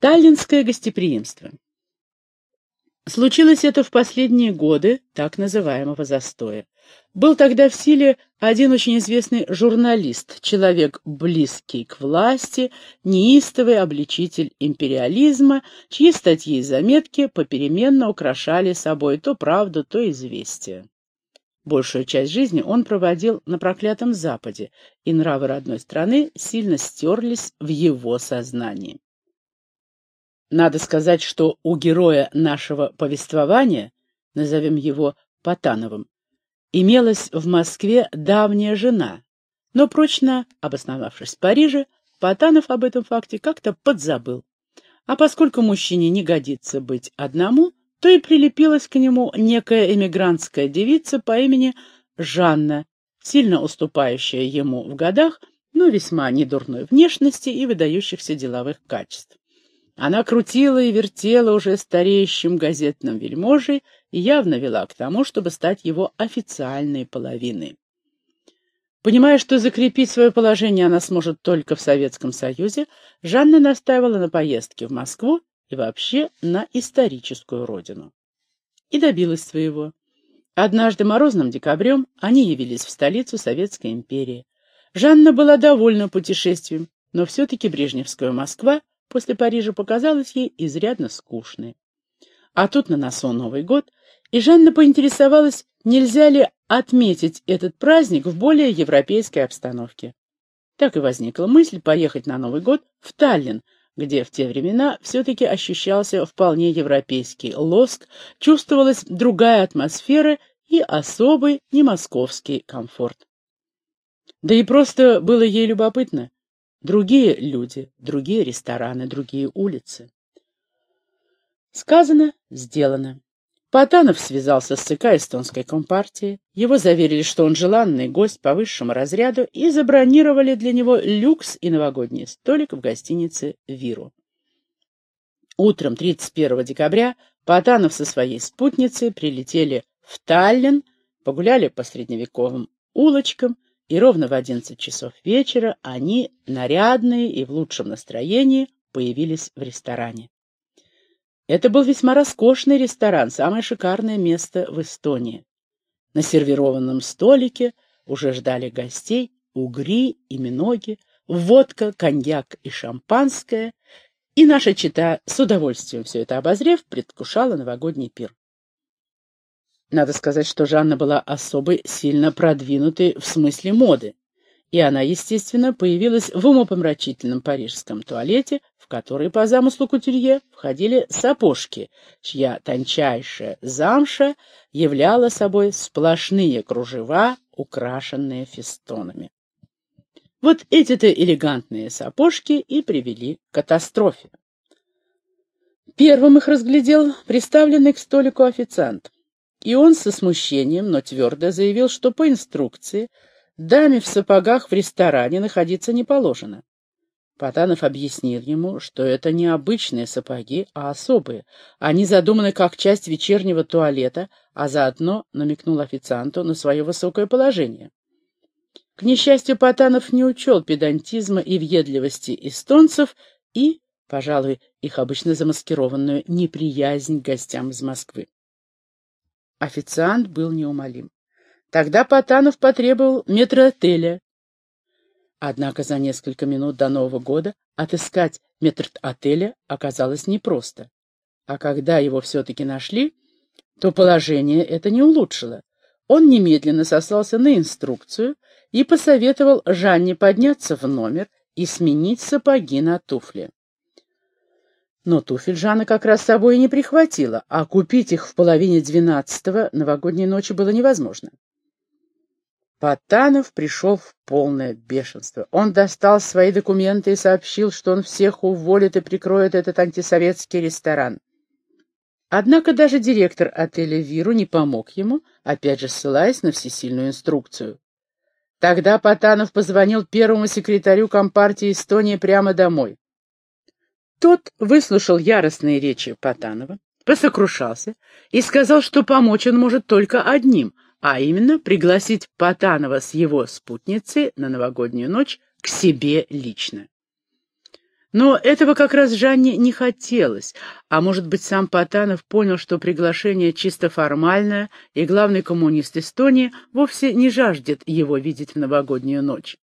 Таллинское гостеприимство. Случилось это в последние годы так называемого застоя. Был тогда в силе один очень известный журналист, человек близкий к власти, неистовый обличитель империализма, чьи статьи и заметки попеременно украшали собой то правду, то известие. Большую часть жизни он проводил на проклятом Западе, и нравы родной страны сильно стерлись в его сознании. Надо сказать, что у героя нашего повествования, назовем его Потановым, имелась в Москве давняя жена, но прочно обосновавшись в Париже, Потанов об этом факте как-то подзабыл. А поскольку мужчине не годится быть одному, то и прилепилась к нему некая эмигрантская девица по имени Жанна, сильно уступающая ему в годах, но весьма недурной внешности и выдающихся деловых качеств. Она крутила и вертела уже стареющим газетным вельможей и явно вела к тому, чтобы стать его официальной половиной. Понимая, что закрепить свое положение она сможет только в Советском Союзе, Жанна настаивала на поездке в Москву и вообще на историческую родину. И добилась своего. Однажды морозным декабрем они явились в столицу Советской империи. Жанна была довольна путешествием, но все-таки Брежневская Москва после Парижа показалась ей изрядно скучной. А тут на носу Новый год, и Жанна поинтересовалась, нельзя ли отметить этот праздник в более европейской обстановке. Так и возникла мысль поехать на Новый год в Таллин, где в те времена все-таки ощущался вполне европейский лоск, чувствовалась другая атмосфера и особый немосковский комфорт. Да и просто было ей любопытно, Другие люди, другие рестораны, другие улицы. Сказано, сделано. Потанов связался с ЦК эстонской компартии, его заверили, что он желанный гость по высшему разряду, и забронировали для него люкс и новогодний столик в гостинице «Виру». Утром 31 декабря Потанов со своей спутницей прилетели в Таллин, погуляли по средневековым улочкам, и ровно в одиннадцать часов вечера они, нарядные и в лучшем настроении, появились в ресторане. Это был весьма роскошный ресторан, самое шикарное место в Эстонии. На сервированном столике уже ждали гостей угри и миноги, водка, коньяк и шампанское, и наша чита, с удовольствием все это обозрев, предвкушала новогодний пир. Надо сказать, что Жанна была особой сильно продвинутой в смысле моды, и она, естественно, появилась в умопомрачительном парижском туалете, в который по замыслу кутюрье входили сапожки, чья тончайшая замша являла собой сплошные кружева, украшенные фестонами. Вот эти-то элегантные сапожки и привели к катастрофе. Первым их разглядел приставленный к столику официант. И он со смущением, но твердо заявил, что по инструкции даме в сапогах в ресторане находиться не положено. Потанов объяснил ему, что это не обычные сапоги, а особые. Они задуманы как часть вечернего туалета, а заодно намекнул официанту на свое высокое положение. К несчастью, Потанов не учел педантизма и въедливости эстонцев и, пожалуй, их обычно замаскированную неприязнь к гостям из Москвы. Официант был неумолим. Тогда Потанов потребовал метротеля. Однако за несколько минут до Нового года отыскать метротеля оказалось непросто. А когда его все-таки нашли, то положение это не улучшило. Он немедленно сослался на инструкцию и посоветовал Жанне подняться в номер и сменить сапоги на туфли. Но туфель Жанна как раз с собой и не прихватила, а купить их в половине двенадцатого новогодней ночи было невозможно. Потанов пришел в полное бешенство. Он достал свои документы и сообщил, что он всех уволит и прикроет этот антисоветский ресторан. Однако даже директор отеля «Виру» не помог ему, опять же ссылаясь на всесильную инструкцию. Тогда Потанов позвонил первому секретарю Компартии Эстонии прямо домой. Тот выслушал яростные речи Потанова, посокрушался и сказал, что помочь он может только одним, а именно пригласить Потанова с его спутницей на новогоднюю ночь к себе лично. Но этого как раз Жанне не хотелось, а может быть сам Потанов понял, что приглашение чисто формальное, и главный коммунист Эстонии вовсе не жаждет его видеть в новогоднюю ночь.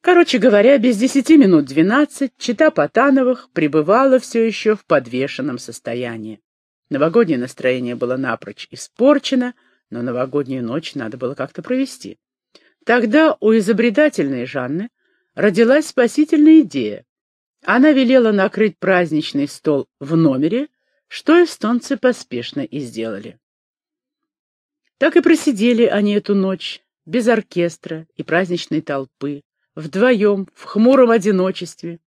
Короче говоря, без десяти минут двенадцать чита Потановых пребывала все еще в подвешенном состоянии. Новогоднее настроение было напрочь испорчено, но новогоднюю ночь надо было как-то провести. Тогда у изобретательной Жанны родилась спасительная идея. Она велела накрыть праздничный стол в номере, что эстонцы поспешно и сделали. Так и просидели они эту ночь, без оркестра и праздничной толпы, вдвоем, в хмуром одиночестве,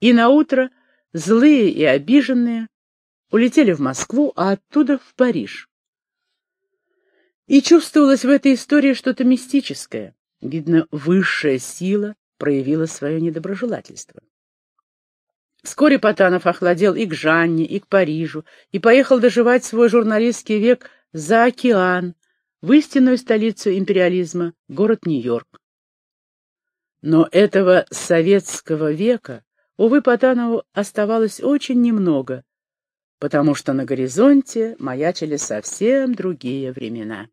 и наутро, злые и обиженные, улетели в Москву, а оттуда в Париж. И чувствовалось в этой истории что-то мистическое. Видно, высшая сила проявила свое недоброжелательство. Вскоре Потанов охладел и к Жанне, и к Парижу, и поехал доживать свой журналистский век за океан, в истинную столицу империализма, город Нью-Йорк. Но этого советского века, увы, Потанову оставалось очень немного, потому что на горизонте маячили совсем другие времена.